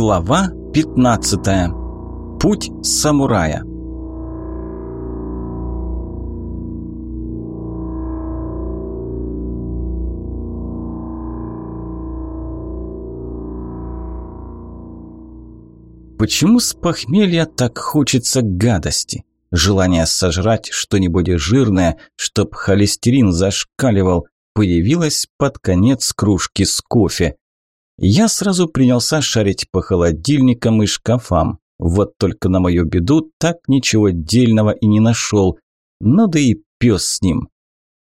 Глава 15. Путь самурая. Почему с похмелья так хочется гадости? Желание сожрать что-нибудь жирное, чтоб холестерин зашкаливал, появилось под конец кружки с кофе. Я сразу принялся шарить по холодильникам и шкафам. Вот только на мою беду так ничего дельного и не нашел. Ну да и пес с ним.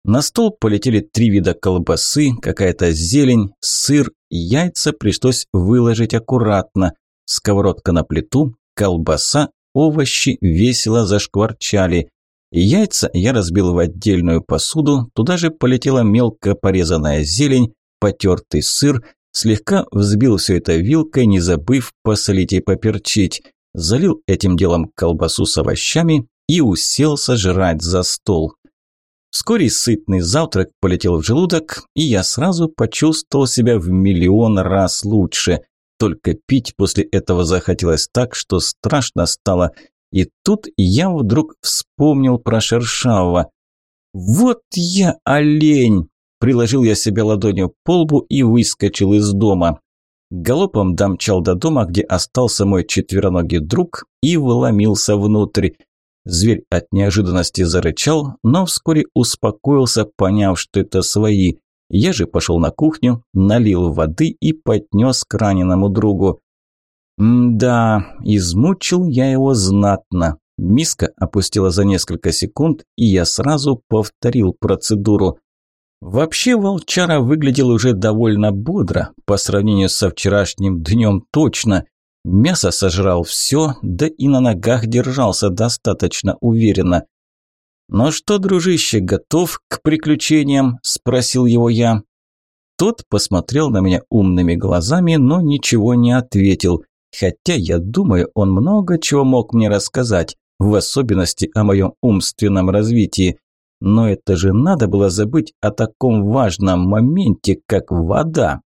На стол полетели три вида колбасы, какая-то зелень, сыр, яйца пришлось выложить аккуратно. Сковородка на плиту, колбаса, овощи весело зашкварчали. Яйца я разбил в отдельную посуду, туда же полетела мелко порезанная зелень, потертый сыр, Слегка взбил все это вилкой, не забыв посолить и поперчить. Залил этим делом колбасу с овощами и уселся жрать за стол. Вскоре сытный завтрак полетел в желудок, и я сразу почувствовал себя в миллион раз лучше. Только пить после этого захотелось так, что страшно стало. И тут я вдруг вспомнил про Шершавого. «Вот я олень!» Приложил я себя ладонью по лбу и выскочил из дома. Галопом домчал до дома, где остался мой четвероногий друг, и вломился внутрь. Зверь от неожиданности зарычал, но вскоре успокоился, поняв, что это свои. Я же пошел на кухню, налил воды и поднес к раненому другу. да, измучил я его знатно. Миска опустила за несколько секунд, и я сразу повторил процедуру. Вообще волчара выглядел уже довольно бодро, по сравнению со вчерашним днем точно. Мясо сожрал все, да и на ногах держался достаточно уверенно. «Ну что, дружище, готов к приключениям?» – спросил его я. Тот посмотрел на меня умными глазами, но ничего не ответил. Хотя, я думаю, он много чего мог мне рассказать, в особенности о моем умственном развитии. Но это же надо было забыть о таком важном моменте, как вода.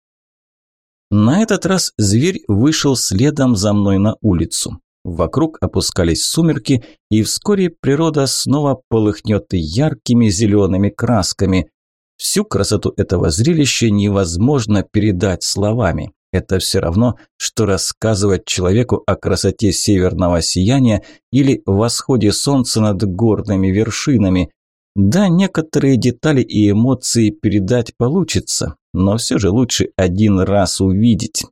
На этот раз зверь вышел следом за мной на улицу. Вокруг опускались сумерки, и вскоре природа снова полыхнет яркими зелеными красками. Всю красоту этого зрелища невозможно передать словами. Это все равно, что рассказывать человеку о красоте северного сияния или восходе солнца над горными вершинами. Да, некоторые детали и эмоции передать получится, но все же лучше один раз увидеть.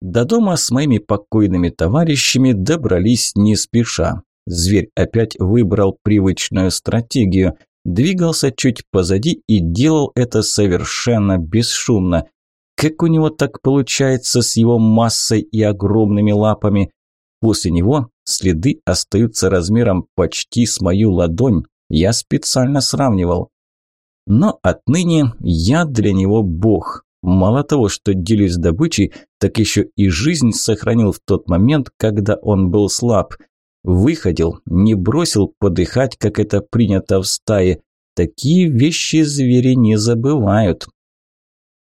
До дома с моими покойными товарищами добрались не спеша. Зверь опять выбрал привычную стратегию, двигался чуть позади и делал это совершенно бесшумно. Как у него так получается с его массой и огромными лапами? После него следы остаются размером почти с мою ладонь, я специально сравнивал. Но отныне я для него бог. Мало того, что делюсь добычей, так еще и жизнь сохранил в тот момент, когда он был слаб. Выходил, не бросил подыхать, как это принято в стае. Такие вещи звери не забывают.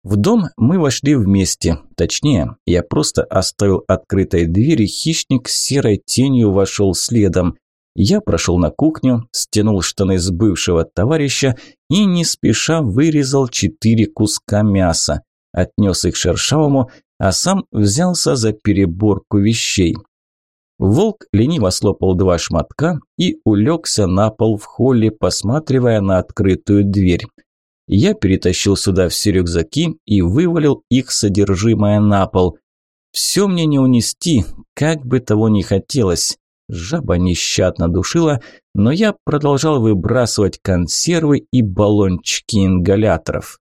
В дом мы вошли вместе. Точнее, я просто оставил открытой дверь, и хищник с серой тенью вошел следом. Я прошел на кухню, стянул штаны с бывшего товарища и не спеша вырезал четыре куска мяса. Отнес их шершавому, а сам взялся за переборку вещей. Волк лениво слопал два шматка и улегся на пол в холле, посматривая на открытую дверь. Я перетащил сюда все рюкзаки и вывалил их содержимое на пол. Все мне не унести, как бы того ни хотелось. Жаба нещадно душила, но я продолжал выбрасывать консервы и баллончики ингаляторов.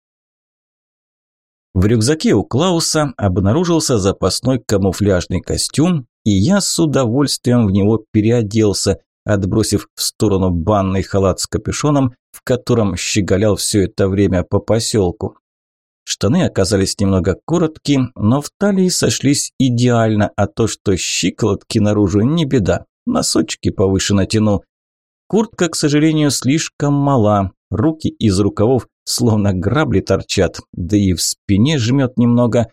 В рюкзаке у Клауса обнаружился запасной камуфляжный костюм, и я с удовольствием в него переоделся, отбросив в сторону банный халат с капюшоном, в котором щеголял все это время по поселку. Штаны оказались немного короткие, но в талии сошлись идеально, а то, что щиколотки наружу, не беда. Носочки повыше натяну. Куртка, к сожалению, слишком мала. Руки из рукавов словно грабли торчат, да и в спине жмет немного.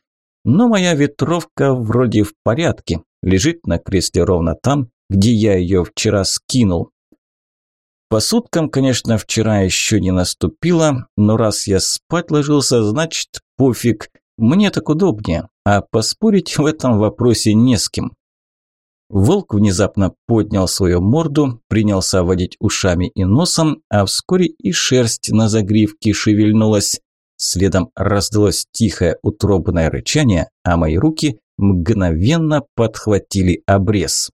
Но моя ветровка вроде в порядке, лежит на кресле ровно там, где я ее вчера скинул. По суткам, конечно, вчера еще не наступило, но раз я спать ложился, значит, пофиг, мне так удобнее, а поспорить в этом вопросе не с кем. Волк внезапно поднял свою морду, принялся водить ушами и носом, а вскоре и шерсть на загривке шевельнулась. Следом раздалось тихое утробное рычание, а мои руки мгновенно подхватили обрез.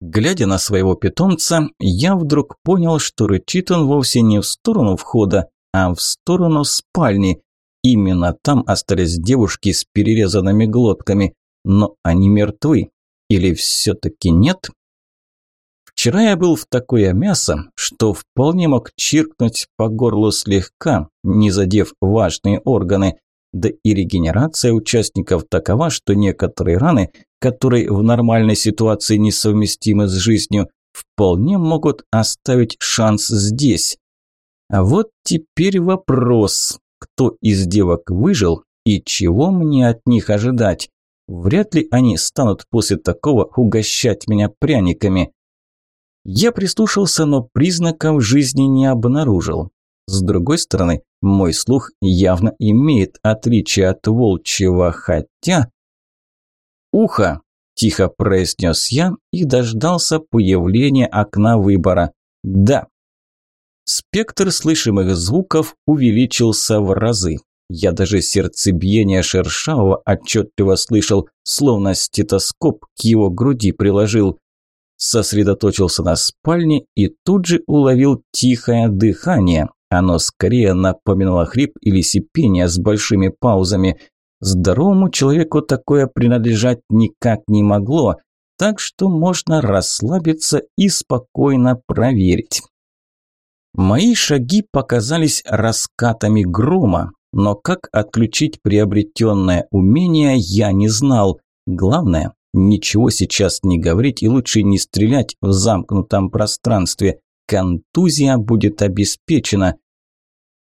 Глядя на своего питомца, я вдруг понял, что рычит он вовсе не в сторону входа, а в сторону спальни. Именно там остались девушки с перерезанными глотками, но они мертвы. Или все-таки нет? Вчера я был в такое мясо, что вполне мог чиркнуть по горлу слегка, не задев важные органы. Да и регенерация участников такова, что некоторые раны, которые в нормальной ситуации несовместимы с жизнью, вполне могут оставить шанс здесь. А вот теперь вопрос, кто из девок выжил и чего мне от них ожидать? Вряд ли они станут после такого угощать меня пряниками. Я прислушался, но признаков жизни не обнаружил. С другой стороны, мой слух явно имеет отличие от волчьего, хотя... «Ухо!» – тихо произнес я и дождался появления окна выбора. «Да». Спектр слышимых звуков увеличился в разы. Я даже сердцебиение Шершавого отчетливо слышал, словно стетоскоп к его груди приложил. Сосредоточился на спальне и тут же уловил тихое дыхание. Оно скорее напоминало хрип или сипение с большими паузами. Здоровому человеку такое принадлежать никак не могло, так что можно расслабиться и спокойно проверить. Мои шаги показались раскатами грома, но как отключить приобретенное умение, я не знал. Главное, ничего сейчас не говорить и лучше не стрелять в замкнутом пространстве. Контузия будет обеспечена.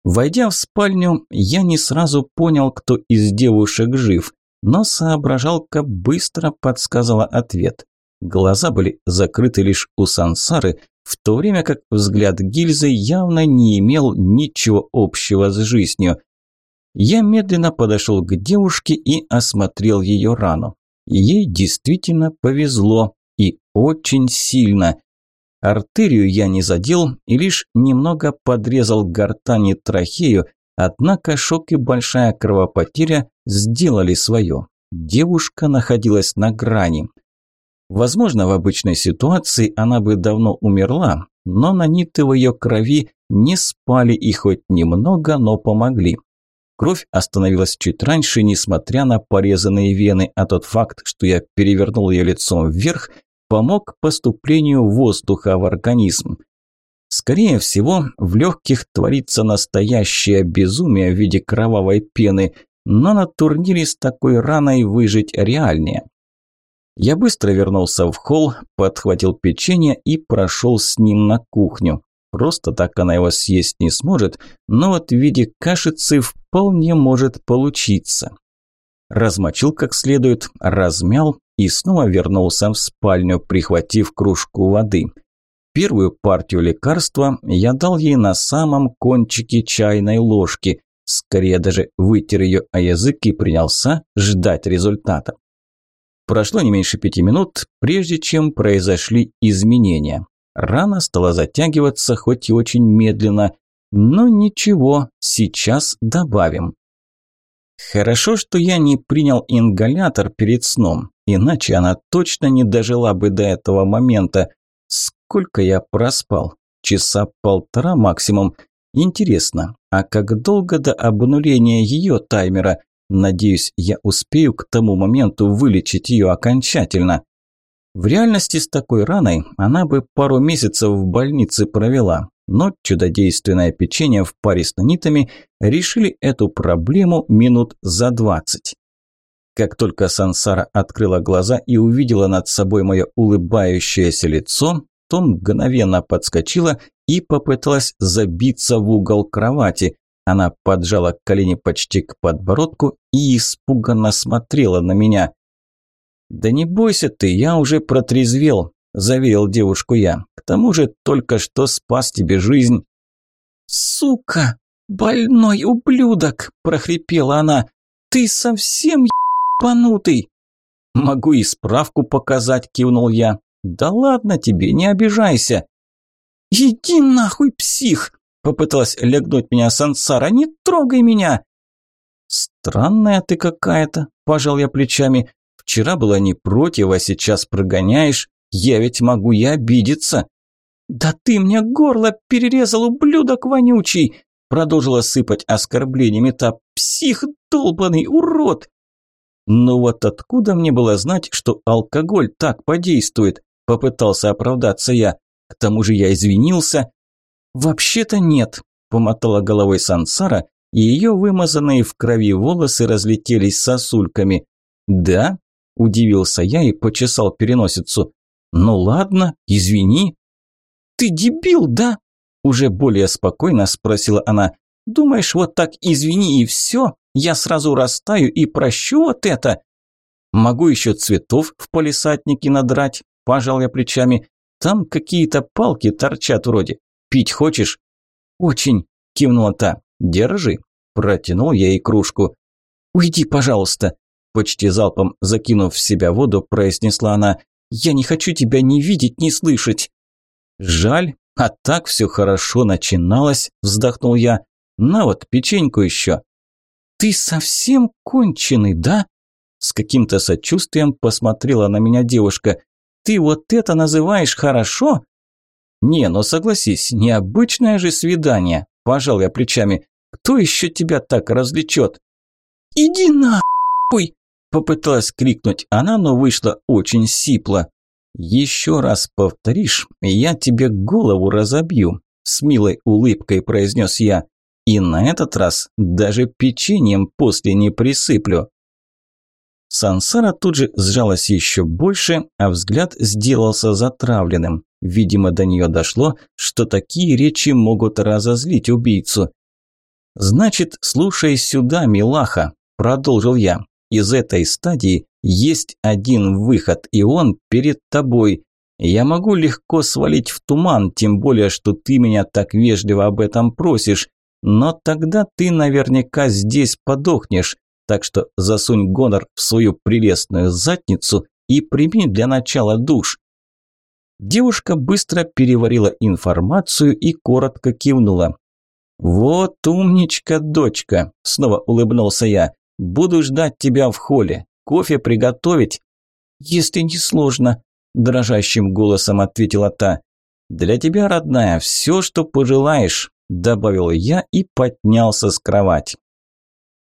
Войдя в спальню, я не сразу понял, кто из девушек жив, но соображалка быстро подсказала ответ. Глаза были закрыты лишь у сансары, в то время как взгляд гильзы явно не имел ничего общего с жизнью. Я медленно подошел к девушке и осмотрел ее рану. Ей действительно повезло и очень сильно. Артерию я не задел и лишь немного подрезал гортань и трахею, однако шок и большая кровопотеря сделали свое. Девушка находилась на грани. Возможно, в обычной ситуации она бы давно умерла, но наниты в ее крови не спали и хоть немного, но помогли. Кровь остановилась чуть раньше, несмотря на порезанные вены, а тот факт, что я перевернул ее лицом вверх, помог поступлению воздуха в организм. Скорее всего, в легких творится настоящее безумие в виде кровавой пены, но на турнире с такой раной выжить реальнее. Я быстро вернулся в холл, подхватил печенье и прошел с ним на кухню. Просто так она его съесть не сможет, но вот в виде кашицы вполне может получиться. Размочил как следует, размял и снова вернулся в спальню, прихватив кружку воды. Первую партию лекарства я дал ей на самом кончике чайной ложки, скорее даже вытер ее о язык и принялся ждать результата. Прошло не меньше пяти минут, прежде чем произошли изменения. Рана стала затягиваться, хоть и очень медленно. Но ничего, сейчас добавим. Хорошо, что я не принял ингалятор перед сном, иначе она точно не дожила бы до этого момента. Сколько я проспал? Часа полтора максимум. Интересно, а как долго до обнуления ее таймера? Надеюсь, я успею к тому моменту вылечить ее окончательно. В реальности с такой раной она бы пару месяцев в больнице провела, но чудодейственное печенье в паре с нанитами решили эту проблему минут за двадцать. Как только Сансара открыла глаза и увидела над собой мое улыбающееся лицо, то мгновенно подскочила и попыталась забиться в угол кровати. Она поджала колени почти к подбородку и испуганно смотрела на меня. «Да не бойся ты, я уже протрезвел», – заверил девушку я. «К тому же только что спас тебе жизнь». «Сука! Больной ублюдок!» – прохрипела она. «Ты совсем ебанутый!» «Могу и справку показать», – кивнул я. «Да ладно тебе, не обижайся». «Иди нахуй, псих!» – попыталась легнуть меня Сансара. «Не трогай меня!» «Странная ты какая-то», – пожал я плечами. «Вчера была не против, а сейчас прогоняешь. Я ведь могу и обидеться». «Да ты мне горло перерезал, ублюдок вонючий!» Продолжила сыпать оскорблениями та «Псих долбанный, урод!» «Ну вот откуда мне было знать, что алкоголь так подействует?» Попытался оправдаться я. К тому же я извинился. «Вообще-то нет», – помотала головой Сансара, и ее вымазанные в крови волосы разлетелись сосульками. «Да?» – удивился я и почесал переносицу. «Ну ладно, извини». «Ты дебил, да?» – уже более спокойно спросила она. «Думаешь, вот так извини и все? Я сразу растаю и прощу вот это?» «Могу еще цветов в полисаднике надрать», – пожал я плечами. «Там какие-то палки торчат вроде. Пить хочешь?» «Очень», – кивнула та. «Держи». Протянул я ей кружку. «Уйди, пожалуйста», – почти залпом закинув в себя воду, произнесла она. «Я не хочу тебя ни видеть, ни слышать». «Жаль, а так все хорошо начиналось», – вздохнул я. «На вот, печеньку еще». «Ты совсем конченый, да?» С каким-то сочувствием посмотрела на меня девушка. «Ты вот это называешь хорошо?» «Не, но согласись, необычное же свидание», – пожал я плечами. «Кто еще тебя так развлечет?» «Иди нахуй!» – попыталась крикнуть она, но вышла очень сипло. «Еще раз повторишь, я тебе голову разобью», – с милой улыбкой произнес я. «И на этот раз даже печеньем после не присыплю». Сансара тут же сжалась еще больше, а взгляд сделался затравленным. Видимо, до нее дошло, что такие речи могут разозлить убийцу. «Значит, слушай сюда, милаха», – продолжил я. «Из этой стадии есть один выход, и он перед тобой. Я могу легко свалить в туман, тем более, что ты меня так вежливо об этом просишь, но тогда ты наверняка здесь подохнешь, так что засунь гонор в свою прелестную задницу и прими для начала душ». Девушка быстро переварила информацию и коротко кивнула. «Вот умничка, дочка!» – снова улыбнулся я. «Буду ждать тебя в холле. Кофе приготовить?» «Если не сложно», – дрожащим голосом ответила та. «Для тебя, родная, все, что пожелаешь», – добавил я и поднялся с кровати.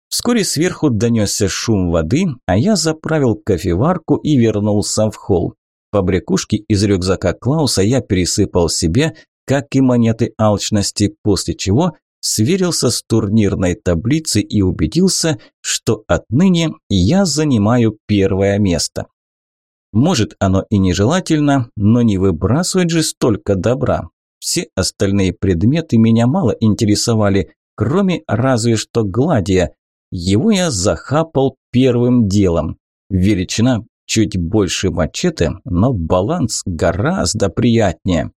Вскоре сверху донесся шум воды, а я заправил кофеварку и вернулся в холл. Побрякушки из рюкзака Клауса я пересыпал себе, как и монеты алчности, после чего сверился с турнирной таблицей и убедился, что отныне я занимаю первое место. Может, оно и нежелательно, но не выбрасывать же столько добра. Все остальные предметы меня мало интересовали, кроме разве что гладия. Его я захапал первым делом. Величина чуть больше мачете, но баланс гораздо приятнее.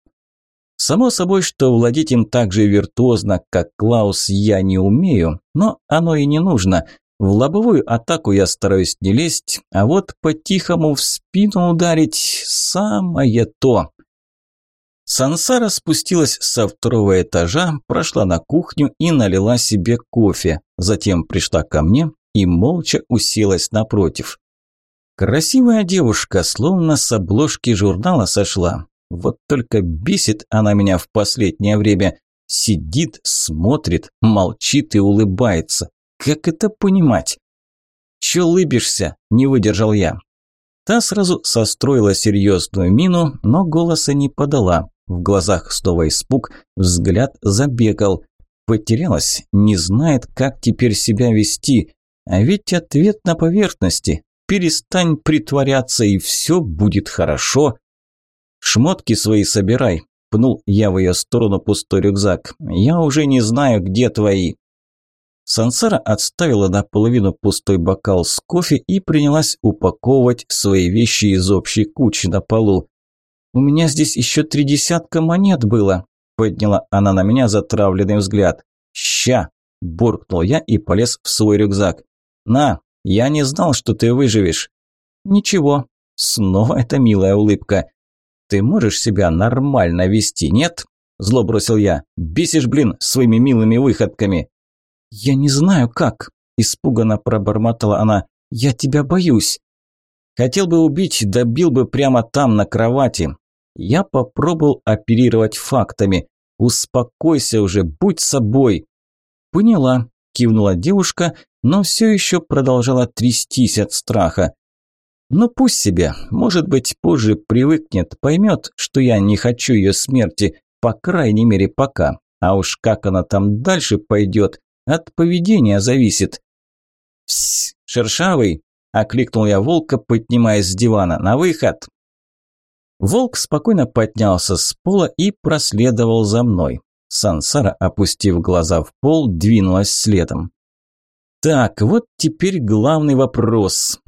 Само собой, что владеть им так же виртуозно, как Клаус, я не умею, но оно и не нужно. В лобовую атаку я стараюсь не лезть, а вот по-тихому в спину ударить – самое то. Сансара спустилась со второго этажа, прошла на кухню и налила себе кофе. Затем пришла ко мне и молча уселась напротив. Красивая девушка, словно с обложки журнала сошла. Вот только бесит она меня в последнее время. Сидит, смотрит, молчит и улыбается. Как это понимать? «Чё лыбишься?» – не выдержал я. Та сразу состроила серьезную мину, но голоса не подала. В глазах снова испуг, взгляд забегал. Потерялась, не знает, как теперь себя вести. А ведь ответ на поверхности. Перестань притворяться, и все будет хорошо. «Шмотки свои собирай», – пнул я в ее сторону пустой рюкзак. «Я уже не знаю, где твои». Сансара отставила наполовину пустой бокал с кофе и принялась упаковывать свои вещи из общей кучи на полу. «У меня здесь еще три десятка монет было», – подняла она на меня затравленный взгляд. «Ща!» – буркнул я и полез в свой рюкзак. «На, я не знал, что ты выживешь». «Ничего». Снова эта милая улыбка. «Ты можешь себя нормально вести, нет?» Зло бросил я. «Бесишь, блин, своими милыми выходками». «Я не знаю, как», – испуганно пробормотала она. «Я тебя боюсь». Хотел бы убить, добил бы прямо там, на кровати. Я попробовал оперировать фактами. «Успокойся уже, будь собой». «Поняла», – кивнула девушка, но все еще продолжала трястись от страха. «Ну пусть себе, может быть, позже привыкнет, поймет, что я не хочу ее смерти, по крайней мере пока. А уж как она там дальше пойдет, от поведения зависит. «Псс, шершавый!» – окликнул я волка, поднимаясь с дивана. «На выход!» Волк спокойно поднялся с пола и проследовал за мной. Сансара, опустив глаза в пол, двинулась следом. Так, вот теперь главный вопрос.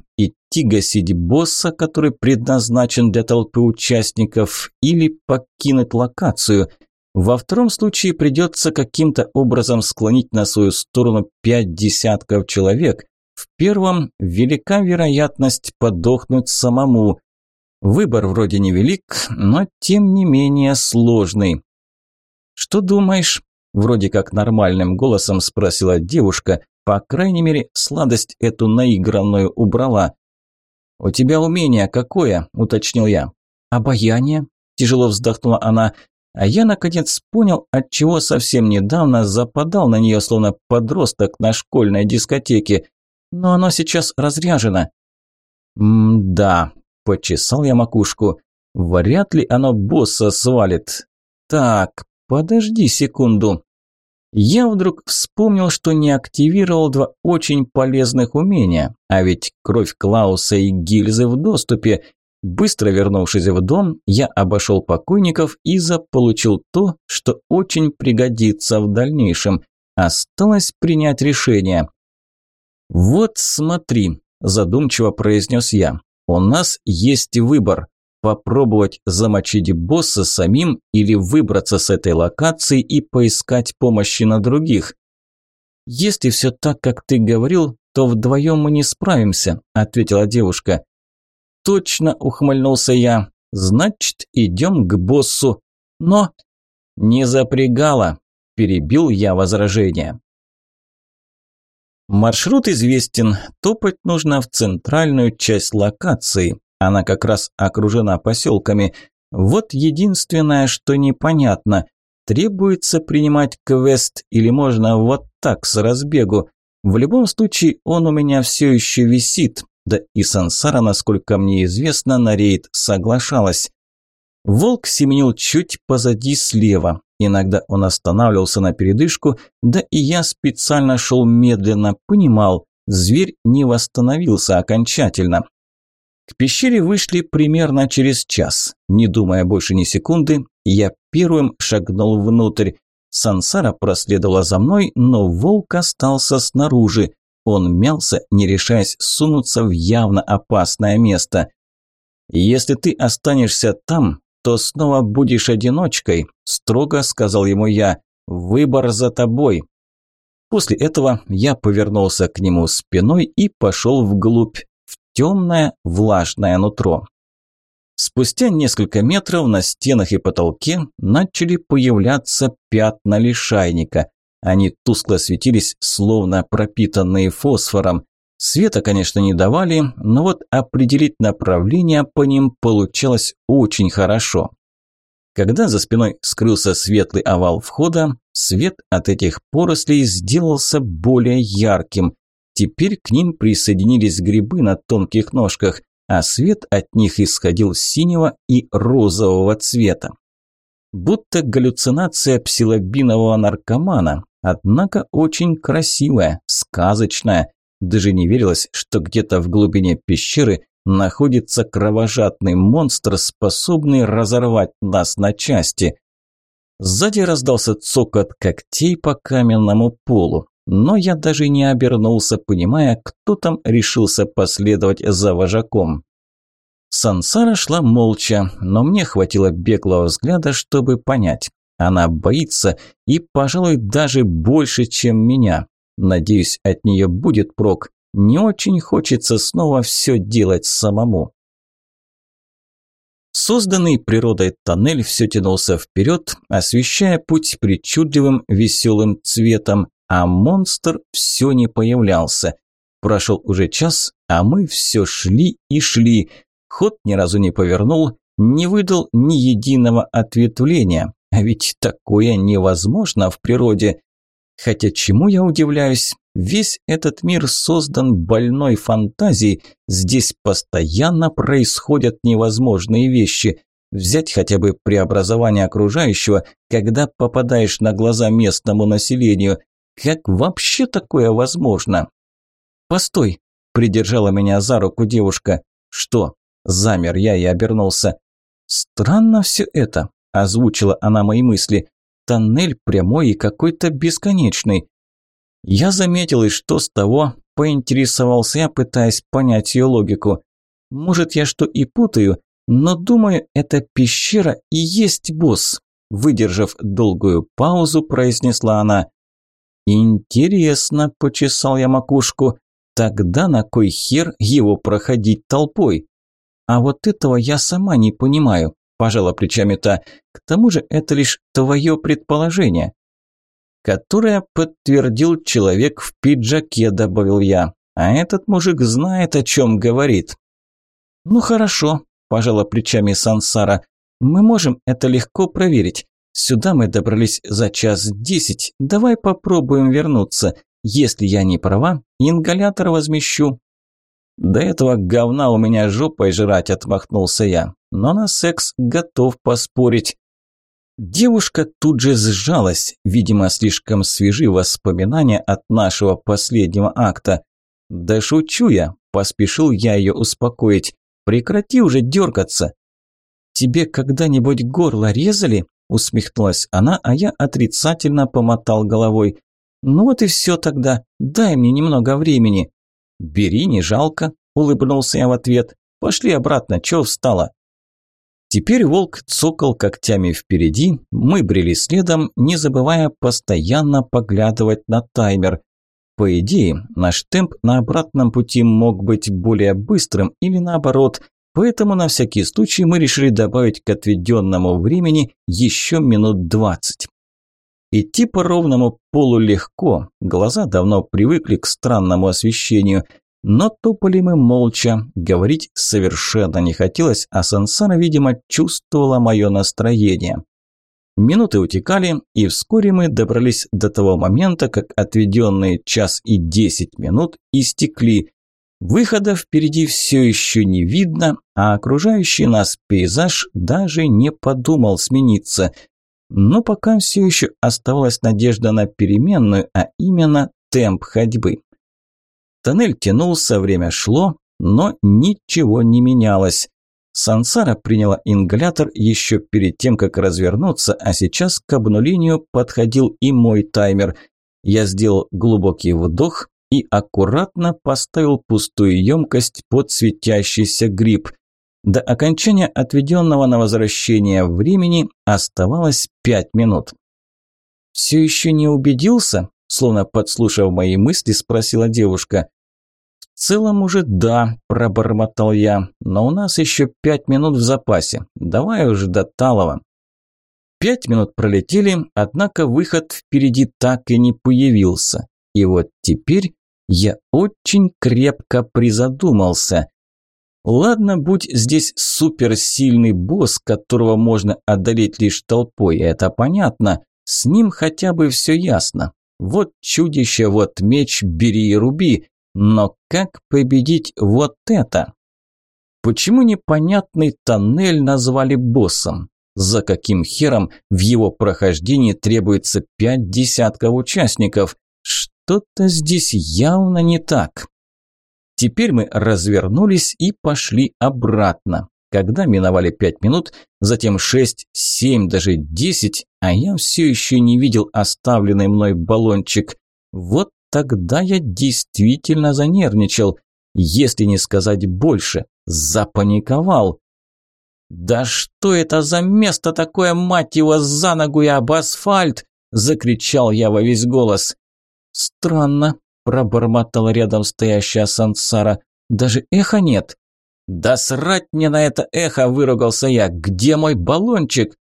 Идти гасить босса, который предназначен для толпы участников, или покинуть локацию – во втором случае придется каким-то образом склонить на свою сторону пять десятков человек. В первом велика вероятность подохнуть самому. Выбор вроде невелик, но тем не менее сложный. «Что думаешь?» – вроде как нормальным голосом спросила девушка. По крайней мере, сладость эту наигранную убрала. «У тебя умение какое?» – уточнил я. «Обаяние?» – тяжело вздохнула она. А я наконец понял, отчего совсем недавно западал на нее словно подросток на школьной дискотеке. Но оно сейчас разряжено. «М-да», – почесал я макушку. «Вряд ли оно босса свалит. Так, подожди секунду». Я вдруг вспомнил, что не активировал два очень полезных умения, а ведь кровь Клауса и гильзы в доступе, Быстро вернувшись в дом, я обошел покойников и заполучил то, что очень пригодится в дальнейшем. Осталось принять решение. «Вот смотри», – задумчиво произнес я, – «у нас есть выбор – попробовать замочить босса самим или выбраться с этой локации и поискать помощи на других». «Если все так, как ты говорил, то вдвоем мы не справимся», – ответила девушка точно, ухмыльнулся я. Значит, идем к боссу. Но не запрягала, перебил я возражение. Маршрут известен. Топать нужно в центральную часть локации. Она как раз окружена поселками. Вот единственное, что непонятно. Требуется принимать квест или можно вот так с разбегу. В любом случае он у меня все еще висит. Да и Сансара, насколько мне известно, на рейд соглашалась. Волк семенил чуть позади слева. Иногда он останавливался на передышку, да и я специально шел медленно, понимал, зверь не восстановился окончательно. К пещере вышли примерно через час. Не думая больше ни секунды, я первым шагнул внутрь. Сансара проследовала за мной, но волк остался снаружи. Он мялся, не решаясь сунуться в явно опасное место. «Если ты останешься там, то снова будешь одиночкой», – строго сказал ему я. «Выбор за тобой». После этого я повернулся к нему спиной и пошел вглубь, темное влажное нутро. Спустя несколько метров на стенах и потолке начали появляться пятна лишайника. Они тускло светились, словно пропитанные фосфором. Света, конечно, не давали, но вот определить направление по ним получалось очень хорошо. Когда за спиной скрылся светлый овал входа, свет от этих порослей сделался более ярким. Теперь к ним присоединились грибы на тонких ножках, а свет от них исходил синего и розового цвета. Будто галлюцинация псилобинового наркомана, Однако очень красивая, сказочная. Даже не верилось, что где-то в глубине пещеры находится кровожадный монстр, способный разорвать нас на части. Сзади раздался цокот когтей по каменному полу. Но я даже не обернулся, понимая, кто там решился последовать за вожаком. Сансара шла молча, но мне хватило беглого взгляда, чтобы понять. Она боится и, пожалуй, даже больше, чем меня. Надеюсь, от нее будет прок. Не очень хочется снова все делать самому. Созданный природой тоннель все тянулся вперед, освещая путь причудливым веселым цветом, а монстр все не появлялся. Прошел уже час, а мы все шли и шли. Ход ни разу не повернул, не выдал ни единого ответвления. А ведь такое невозможно в природе. Хотя чему я удивляюсь? Весь этот мир создан больной фантазией. Здесь постоянно происходят невозможные вещи. Взять хотя бы преобразование окружающего, когда попадаешь на глаза местному населению. Как вообще такое возможно? «Постой!» – придержала меня за руку девушка. «Что?» – замер я и обернулся. «Странно все это», – озвучила она мои мысли. «Тоннель прямой и какой-то бесконечный. Я заметил, и что с того, поинтересовался я, пытаясь понять ее логику. Может, я что и путаю, но думаю, эта пещера и есть босс. Выдержав долгую паузу, произнесла она. «Интересно», – почесал я макушку, – «тогда на кой хер его проходить толпой?» «А вот этого я сама не понимаю», – пожала плечами та. «К тому же это лишь твое предположение которое подтвердил человек в пиджаке, добавил я. А этот мужик знает, о чем говорит. Ну хорошо, пожала плечами Сансара. Мы можем это легко проверить. Сюда мы добрались за час десять. Давай попробуем вернуться. Если я не права, ингалятор возмещу. До этого говна у меня жопой жрать, отмахнулся я. Но на секс готов поспорить. Девушка тут же сжалась, видимо, слишком свежи воспоминания от нашего последнего акта. «Да шучу я», – поспешил я ее успокоить. «Прекрати уже дергаться». «Тебе когда-нибудь горло резали?» – усмехнулась она, а я отрицательно помотал головой. «Ну вот и все тогда, дай мне немного времени». «Бери, не жалко», – улыбнулся я в ответ. «Пошли обратно, чё встала?» Теперь волк цокал когтями впереди, мы брели следом, не забывая постоянно поглядывать на таймер. По идее, наш темп на обратном пути мог быть более быстрым или наоборот, поэтому на всякий случай мы решили добавить к отведенному времени еще минут двадцать. Идти по ровному полу легко, глаза давно привыкли к странному освещению – но топали мы молча, говорить совершенно не хотелось, а Сансара, видимо, чувствовала мое настроение. Минуты утекали, и вскоре мы добрались до того момента, как отведенные час и десять минут истекли. Выхода впереди все еще не видно, а окружающий нас пейзаж даже не подумал смениться. Но пока все еще оставалась надежда на переменную, а именно темп ходьбы. Тоннель тянулся, время шло, но ничего не менялось. Сансара приняла ингалятор еще перед тем, как развернуться, а сейчас к обнулению подходил и мой таймер. Я сделал глубокий вдох и аккуратно поставил пустую емкость под светящийся гриб. До окончания отведенного на возвращение времени оставалось пять минут. «Все еще не убедился?» Словно подслушав мои мысли, спросила девушка. «В целом уже да», – пробормотал я, – «но у нас еще пять минут в запасе. Давай уже до Талова». Пять минут пролетели, однако выход впереди так и не появился. И вот теперь я очень крепко призадумался. Ладно, будь здесь суперсильный босс, которого можно одолеть лишь толпой, это понятно. С ним хотя бы все ясно. Вот чудище, вот меч, бери и руби. Но как победить вот это? Почему непонятный тоннель назвали боссом? За каким хером в его прохождении требуется пять десятков участников? Что-то здесь явно не так. Теперь мы развернулись и пошли обратно. Когда миновали пять минут, затем шесть, семь, даже десять, а я все еще не видел оставленный мной баллончик. Вот тогда я действительно занервничал, если не сказать больше, запаниковал. «Да что это за место такое, мать его, за ногу и об асфальт!» – закричал я во весь голос. «Странно», – пробормотала рядом стоящая Сансара, – «даже эха нет». «Да срать мне на это эхо!» – выругался я. «Где мой баллончик?»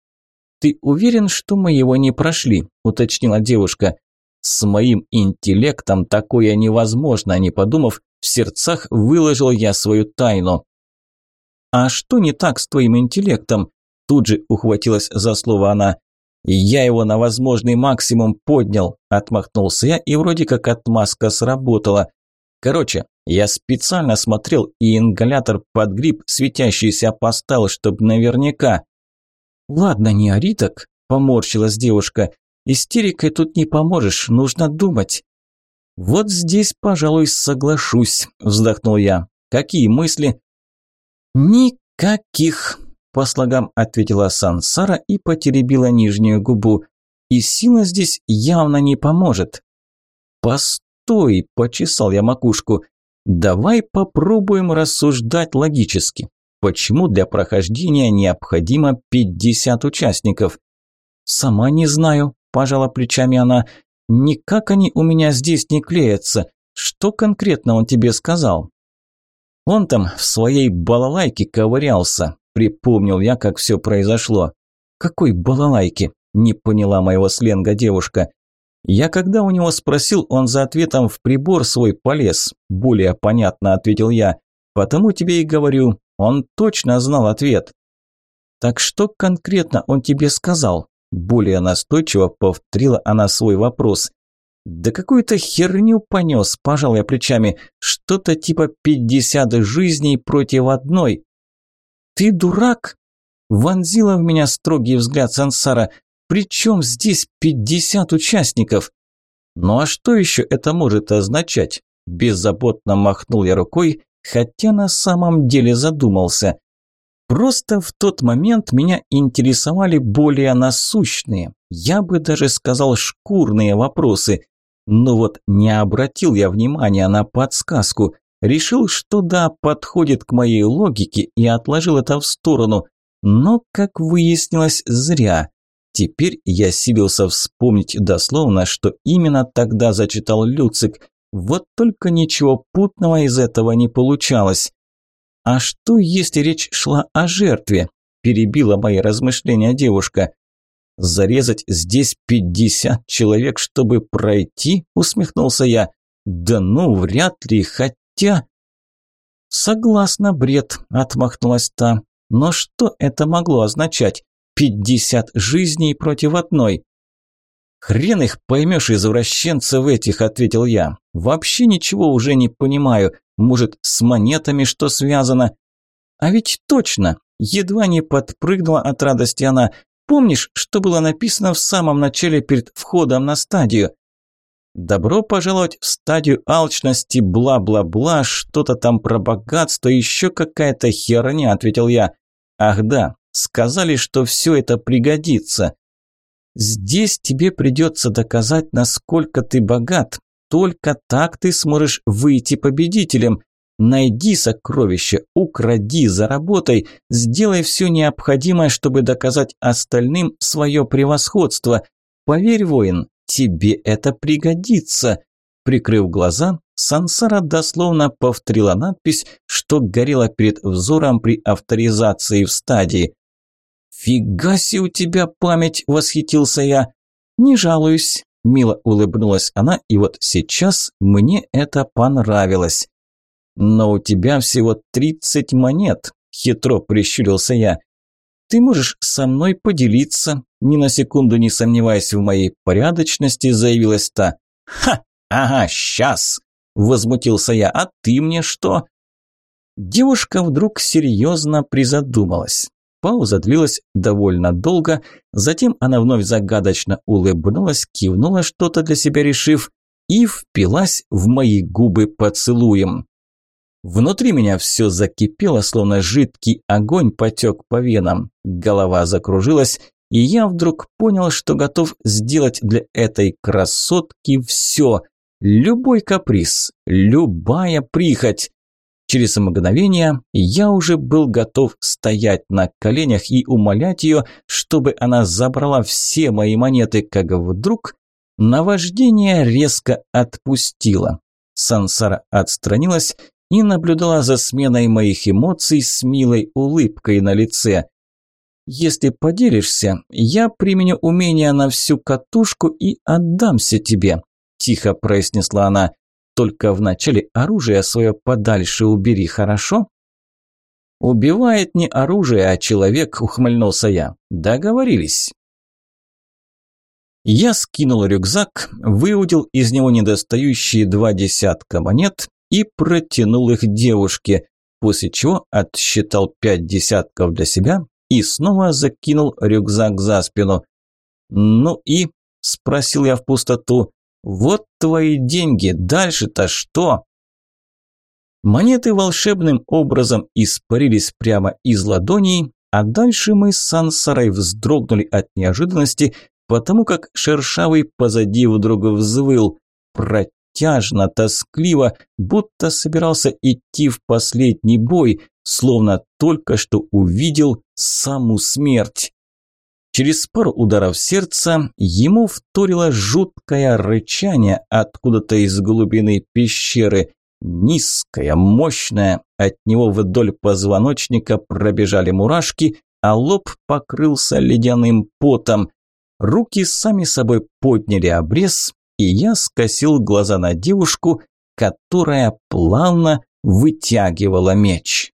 «Ты уверен, что мы его не прошли?» – уточнила девушка. «С моим интеллектом такое невозможно», – не подумав, в сердцах выложил я свою тайну. «А что не так с твоим интеллектом?» Тут же ухватилась за слово она. «Я его на возможный максимум поднял», – отмахнулся я, и вроде как отмазка сработала. Короче, я специально смотрел и ингалятор под гриб светящийся поставил, чтобы наверняка. «Ладно, не ори так», – поморщилась девушка. «Истерикой тут не поможешь, нужно думать». «Вот здесь, пожалуй, соглашусь», – вздохнул я. «Какие мысли?» «Никаких», – по слогам ответила Сансара и потеребила нижнюю губу. «И сила здесь явно не поможет». «Постой», – почесал я макушку. «Давай попробуем рассуждать логически. Почему для прохождения необходимо 50 участников?» «Сама не знаю», – пожала плечами она. «Никак они у меня здесь не клеятся. Что конкретно он тебе сказал?» Он там в своей балалайке ковырялся. Припомнил я, как все произошло. «Какой балалайке?» – не поняла моего сленга девушка. Я когда у него спросил, он за ответом в прибор свой полез. Более понятно ответил я. Потому тебе и говорю, он точно знал ответ. Так что конкретно он тебе сказал? Более настойчиво повторила она свой вопрос. Да какую-то херню понес, пожал я плечами. Что-то типа пятьдесят жизней против одной. Ты дурак? Вонзила в меня строгий взгляд Сансара. Причем здесь пятьдесят участников? Ну а что еще это может означать? Беззаботно махнул я рукой, хотя на самом деле задумался. Просто в тот момент меня интересовали более насущные, я бы даже сказал шкурные вопросы. Но вот не обратил я внимания на подсказку. Решил, что да, подходит к моей логике и отложил это в сторону. Но, как выяснилось, зря. Теперь я силился вспомнить дословно, что именно тогда зачитал Люцик. Вот только ничего путного из этого не получалось. «А что, если речь шла о жертве?» – перебила мои размышления девушка. «Зарезать здесь пятьдесят человек, чтобы пройти?» – усмехнулся я. «Да ну, вряд ли, хотя...» «Согласна, бред», – отмахнулась та. «Но что это могло означать? Пятьдесят жизней против одной?» «Хрен их поймешь, извращенцев этих», – ответил я. «Вообще ничего уже не понимаю. Может, с монетами что связано? А ведь точно, едва не подпрыгнула от радости она. Помнишь, что было написано в самом начале перед входом на стадию? Добро пожаловать в стадию алчности, бла-бла-бла, что-то там про богатство, еще какая-то херня, ответил я. Ах да, сказали, что все это пригодится. Здесь тебе придется доказать, насколько ты богат, только так ты сможешь выйти победителем. Найди сокровище, укради, заработай, сделай все необходимое, чтобы доказать остальным свое превосходство. Поверь, воин, тебе это пригодится. Прикрыв глаза, Сансара дословно повторила надпись, что горела перед взором при авторизации в стадии. «Фига себе у тебя память!» – восхитился я. «Не жалуюсь. Мило улыбнулась она, и вот сейчас мне это понравилось. «Но у тебя всего тридцать монет», – хитро прищурился я. «Ты можешь со мной поделиться», – ни на секунду не сомневаясь в моей порядочности, заявилась та. «Ха! Ага, сейчас!» – возмутился я. «А ты мне что?» Девушка вдруг серьезно призадумалась. Пауза длилась довольно долго, затем она вновь загадочно улыбнулась, кивнула что-то для себя решив и впилась в мои губы поцелуем. Внутри меня все закипело, словно жидкий огонь потек по венам. Голова закружилась, и я вдруг понял, что готов сделать для этой красотки все. любой каприз, любая прихоть. Через мгновение я уже был готов стоять на коленях и умолять ее, чтобы она забрала все мои монеты, как вдруг наваждение резко отпустило. Сансара отстранилась и наблюдала за сменой моих эмоций с милой улыбкой на лице. «Если поделишься, я применю умение на всю катушку и отдамся тебе», – тихо произнесла она. «Только вначале оружие свое подальше убери, хорошо?» «Убивает не оружие, а человек», – ухмыльнулся я. «Договорились». Я скинул рюкзак, выудил из него недостающие два десятка монет и протянул их девушке, после чего отсчитал пять десятков для себя и снова закинул рюкзак за спину. «Ну и?» – спросил я в пустоту. «Вот твои деньги, дальше-то что?» Монеты волшебным образом испарились прямо из ладоней, а дальше мы с Сансарой вздрогнули от неожиданности, потому как Шершавый позади вдруг взвыл. Протяжно, тоскливо, будто собирался идти в последний бой, словно только что увидел саму смерть. Через пару ударов сердца ему вторило жуткое рычание откуда-то из глубины пещеры. Низкое, мощное, от него вдоль позвоночника пробежали мурашки, а лоб покрылся ледяным потом. Руки сами собой подняли обрез, и я скосил глаза на девушку, которая плавно вытягивала меч.